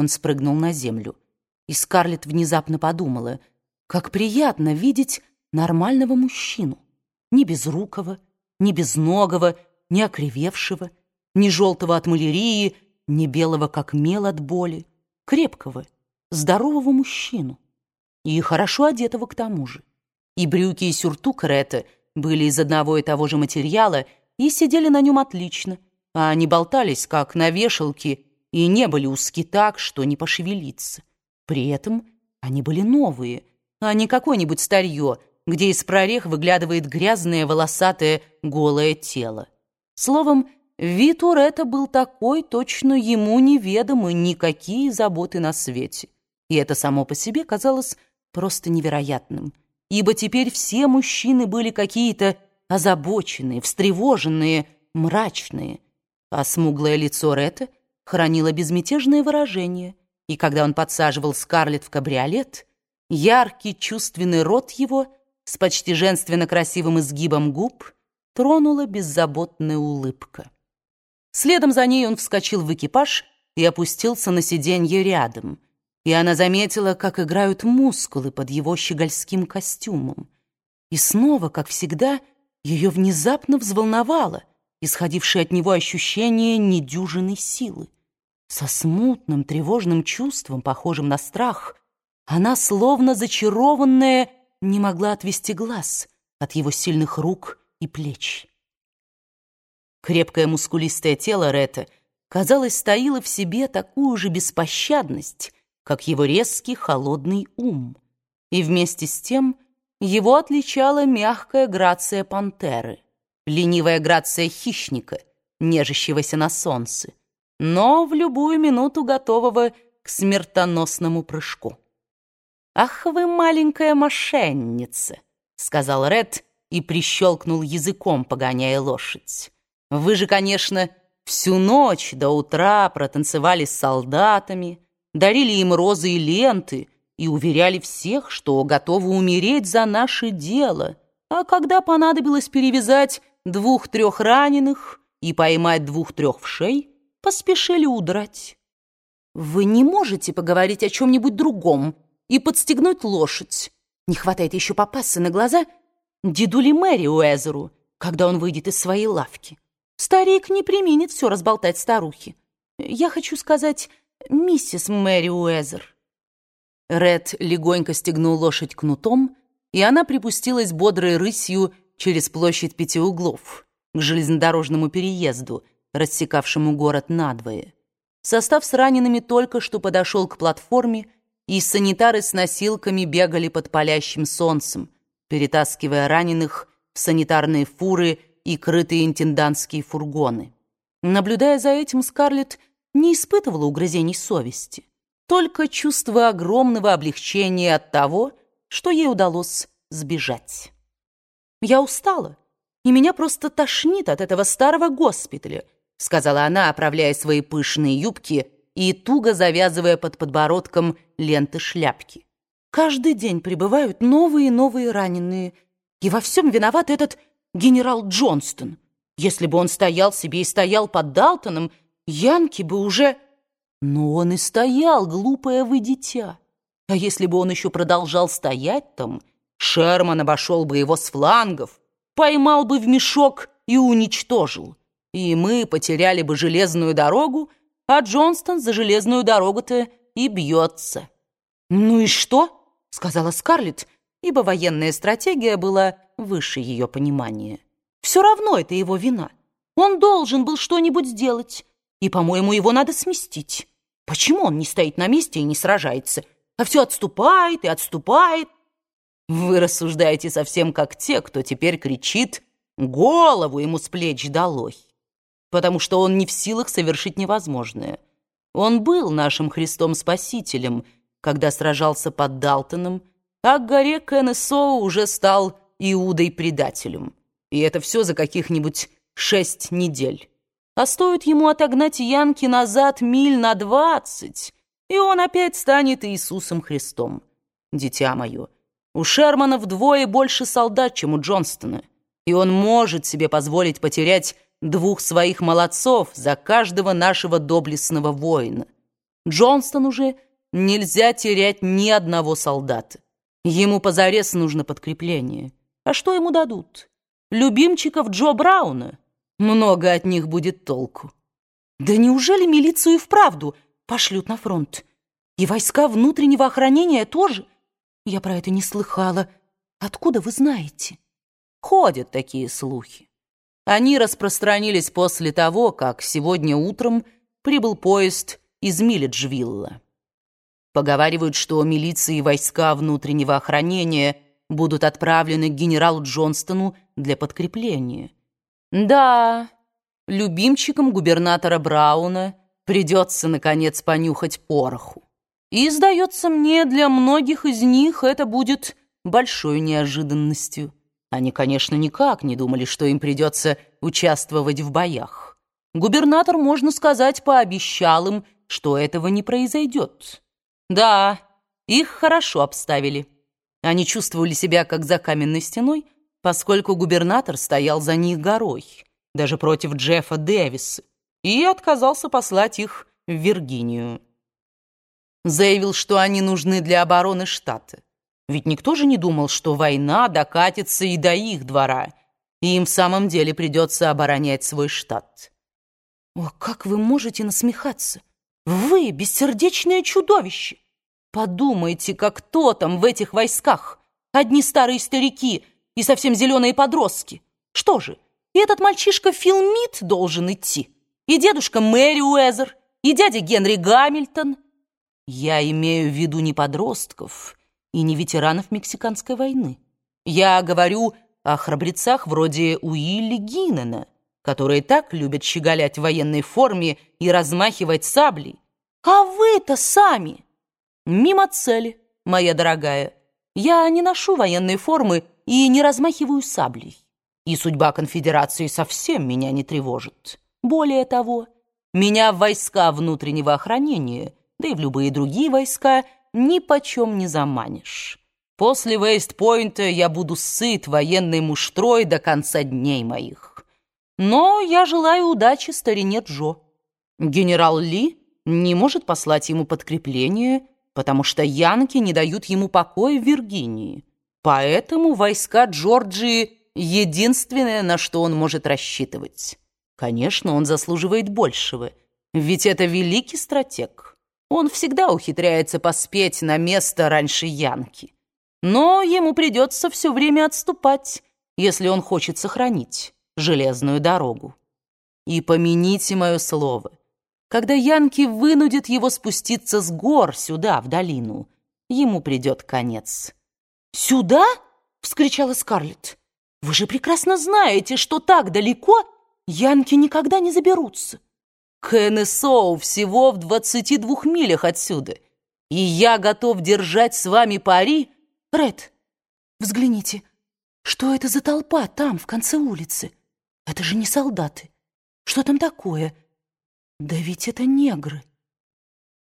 Он спрыгнул на землю. И Скарлетт внезапно подумала, как приятно видеть нормального мужчину. Ни безрукого, ни безногого, ни окривевшего, ни желтого от малярии, ни белого, как мел от боли. Крепкого, здорового мужчину. И хорошо одетого к тому же. И брюки, и сюртук Ретта были из одного и того же материала и сидели на нем отлично, а они болтались, как на вешалке, и не были узки так, что не пошевелиться. При этом они были новые, а не какое-нибудь старье, где из прорех выглядывает грязное, волосатое, голое тело. Словом, вид у Ретта был такой, точно ему неведомы никакие заботы на свете. И это само по себе казалось просто невероятным, ибо теперь все мужчины были какие-то озабоченные, встревоженные, мрачные, а смуглое лицо Ретта хранило безмятежное выражение, и когда он подсаживал Скарлетт в кабриолет, яркий чувственный рот его с почти женственно красивым изгибом губ тронула беззаботная улыбка. Следом за ней он вскочил в экипаж и опустился на сиденье рядом — и она заметила, как играют мускулы под его щегольским костюмом. И снова, как всегда, ее внезапно взволновало исходившее от него ощущение недюжинной силы. Со смутным, тревожным чувством, похожим на страх, она, словно зачарованная, не могла отвести глаз от его сильных рук и плеч. Крепкое мускулистое тело Ретта, казалось, таило в себе такую же беспощадность, как его резкий холодный ум. И вместе с тем его отличала мягкая грация пантеры, ленивая грация хищника, нежащегося на солнце, но в любую минуту готового к смертоносному прыжку. «Ах вы, маленькая мошенница!» — сказал Ред и прищелкнул языком, погоняя лошадь. «Вы же, конечно, всю ночь до утра протанцевали с солдатами, дарили им розы и ленты и уверяли всех, что готовы умереть за наше дело. А когда понадобилось перевязать двух-трех раненых и поймать двух-трех вшей, поспешили удрать. Вы не можете поговорить о чем-нибудь другом и подстегнуть лошадь. Не хватает еще попасться на глаза дедули Мэри Уэзеру, когда он выйдет из своей лавки. Старик не применит все разболтать старухе. Я хочу сказать, миссис Мэри Уэзер». Ред легонько стегнул лошадь кнутом, и она припустилась бодрой рысью через площадь пяти углов к железнодорожному переезду, рассекавшему город надвое. Состав с ранеными только что подошел к платформе, и санитары с носилками бегали под палящим солнцем, перетаскивая раненых в санитарные фуры и крытые интендантские фургоны. Наблюдая за этим, Скарлетт не испытывала угрызений совести, только чувство огромного облегчения от того, что ей удалось сбежать. «Я устала, и меня просто тошнит от этого старого госпиталя», сказала она, оправляя свои пышные юбки и туго завязывая под подбородком ленты шляпки. «Каждый день прибывают новые и новые раненые, и во всем виноват этот генерал Джонстон. Если бы он стоял себе и стоял под Далтоном, Янки бы уже... Но он и стоял, глупое вы дитя. А если бы он еще продолжал стоять там, Шерман обошел бы его с флангов, поймал бы в мешок и уничтожил. И мы потеряли бы железную дорогу, а Джонстон за железную дорогу-то и бьется. «Ну и что?» — сказала Скарлетт, ибо военная стратегия была выше ее понимания. «Все равно это его вина. Он должен был что-нибудь сделать». И, по-моему, его надо сместить. Почему он не стоит на месте и не сражается, а все отступает и отступает? Вы рассуждаете совсем как те, кто теперь кричит «Голову ему с плеч долой!» Потому что он не в силах совершить невозможное. Он был нашим Христом-спасителем, когда сражался под Далтоном, а к горе Кеннесоу уже стал Иудой-предателем. И это все за каких-нибудь шесть недель. А стоит ему отогнать Янки назад миль на двадцать, и он опять станет Иисусом Христом. Дитя мое, у Шермана вдвое больше солдат, чем у Джонстона, и он может себе позволить потерять двух своих молодцов за каждого нашего доблестного воина. Джонстон уже нельзя терять ни одного солдата. Ему позарез нужно подкрепление. А что ему дадут? Любимчиков Джо Брауна? Много от них будет толку. Да неужели милицию и вправду пошлют на фронт? И войска внутреннего охранения тоже? Я про это не слыхала. Откуда вы знаете? Ходят такие слухи. Они распространились после того, как сегодня утром прибыл поезд из Милледжвилла. Поговаривают, что милиция и войска внутреннего охранения будут отправлены к генералу Джонстону для подкрепления. Да, любимчикам губернатора Брауна придется, наконец, понюхать пороху. И, сдается мне, для многих из них это будет большой неожиданностью. Они, конечно, никак не думали, что им придется участвовать в боях. Губернатор, можно сказать, пообещал им, что этого не произойдет. Да, их хорошо обставили. Они чувствовали себя как за каменной стеной, поскольку губернатор стоял за них горой, даже против Джеффа Дэвиса, и отказался послать их в Виргинию. Заявил, что они нужны для обороны штата. Ведь никто же не думал, что война докатится и до их двора, и им в самом деле придется оборонять свой штат. О, как вы можете насмехаться? Вы бессердечное чудовище! Подумайте, как кто там в этих войсках? Одни старые старики и совсем зеленые подростки. Что же, и этот мальчишка Фил Мит должен идти, и дедушка Мэри Уэзер, и дядя Генри Гамильтон. Я имею в виду не подростков и не ветеранов Мексиканской войны. Я говорю о храбрецах вроде Уилли Гиннена, которые так любят щеголять в военной форме и размахивать саблей. А вы-то сами... Мимо цели, моя дорогая. Я не ношу военной формы и не размахиваю саблей. И судьба конфедерации совсем меня не тревожит. Более того, меня в войска внутреннего охранения, да и в любые другие войска, ни почем не заманишь. После Вестпойнта я буду сыт военной муштрой до конца дней моих. Но я желаю удачи старине Джо. Генерал Ли не может послать ему подкрепление потому что янки не дают ему покоя в Виргинии. Поэтому войска Джорджии — единственное, на что он может рассчитывать. Конечно, он заслуживает большего, ведь это великий стратег. Он всегда ухитряется поспеть на место раньше янки. Но ему придется все время отступать, если он хочет сохранить железную дорогу. И помяните мое слово, когда янки вынудят его спуститься с гор сюда, в долину, ему придет конец. «Сюда?» — вскричала Скарлетт. «Вы же прекрасно знаете, что так далеко янки никогда не заберутся. Кеннесоу всего в двадцати двух милях отсюда, и я готов держать с вами пари. Ред, взгляните, что это за толпа там, в конце улицы? Это же не солдаты. Что там такое?» Да ведь это негры.